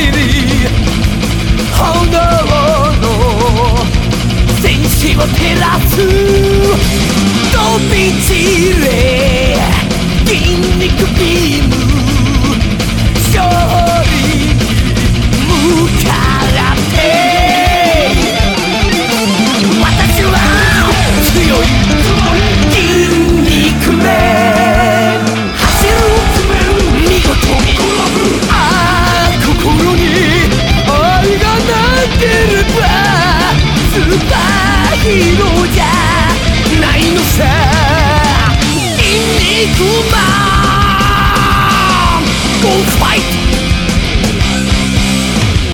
city ヒーローじゃないのさ。インニグゴーファイト